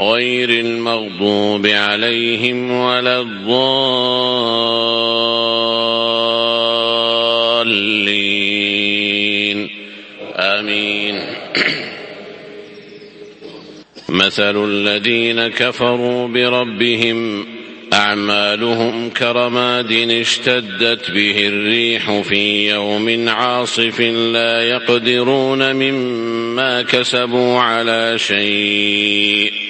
غير المغضوب عليهم ولا الضالين. آمين. مثل الذين كفروا بربهم أعمالهم كرماد اشتدت به الريح في يوم عاصف لا يقدرون مما كسبوا على شيء.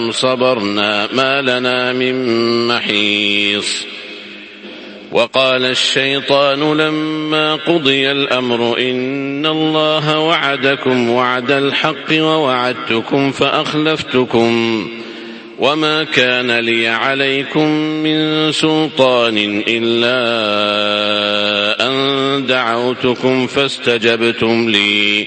أم صبرنا ما لنا من محيص وقال الشيطان لما قضي الأمر إن الله وعدكم وعد الحق ووعدتكم فأخلفتكم وما كان لي عليكم من سلطان إلا أن دعوتكم فاستجبتم لي